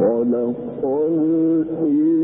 قل قل إن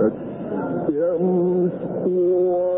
Experience.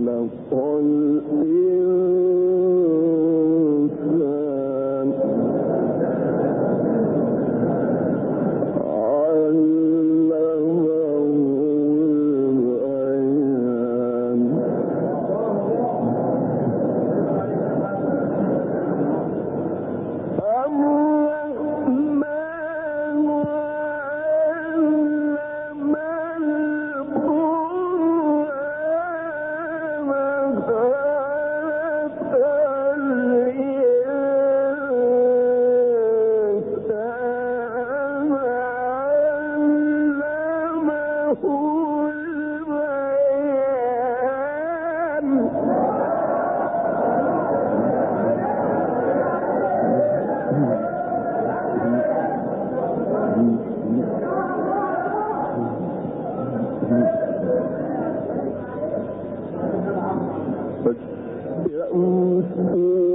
خلق الإنسان but. yeah, uh, ooh. Uh,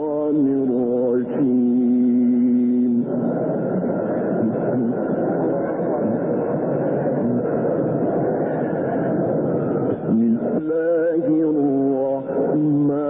بسم الله الرحمن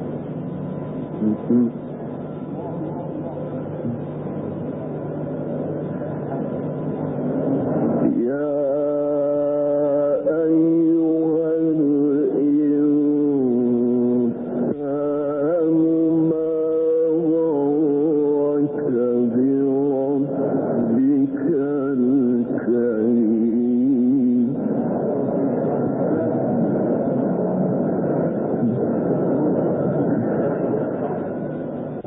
Mm-hmm.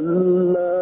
كلا